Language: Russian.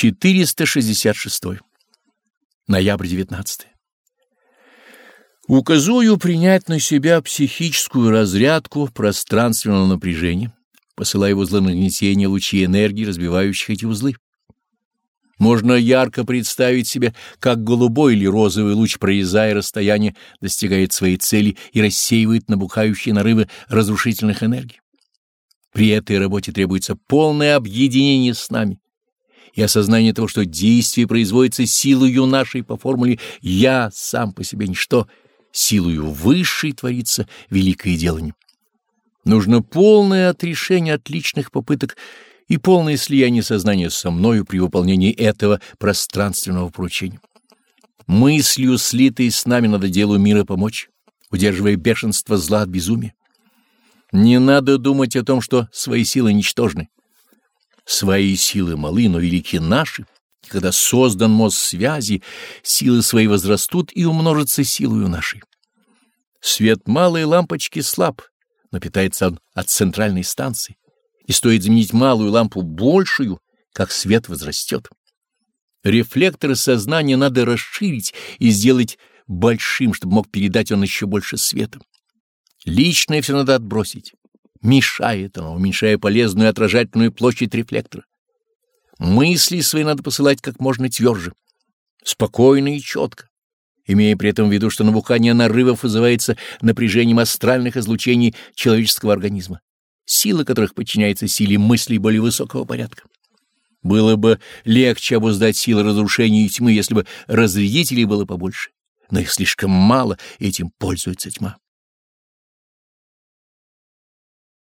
466. Ноябрь 19. Указую принять на себя психическую разрядку пространственного напряжения, посылая в узлы нагнетения лучи энергии, разбивающих эти узлы. Можно ярко представить себе, как голубой или розовый луч, прорезая расстояние, достигает своей цели и рассеивает набухающие нарывы разрушительных энергий. При этой работе требуется полное объединение с нами и осознание того, что действие производится силою нашей по формуле «я сам по себе ничто», силою высшей творится великое делание. Нужно полное отрешение от личных попыток и полное слияние сознания со мною при выполнении этого пространственного поручения. Мыслью, слитой с нами, надо делу мира помочь, удерживая бешенство зла от безумия. Не надо думать о том, что свои силы ничтожны. Свои силы малы, но велики наши. Когда создан мост связи, силы свои возрастут и умножатся силою нашей. Свет малой лампочки слаб, но питается он от центральной станции и стоит заменить малую лампу большую, как свет возрастет. Рефлекторы сознания надо расширить и сделать большим, чтобы мог передать он еще больше света. Личное все надо отбросить. Мешает оно, уменьшая полезную отражательную площадь рефлектора. Мысли свои надо посылать как можно тверже, спокойно и четко, имея при этом в виду, что набухание нарывов вызывается напряжением астральных излучений человеческого организма сила которых подчиняется силе мыслей более высокого порядка. Было бы легче обуздать силы разрушения и тьмы, если бы разрядителей было побольше, но их слишком мало, и этим пользуется тьма.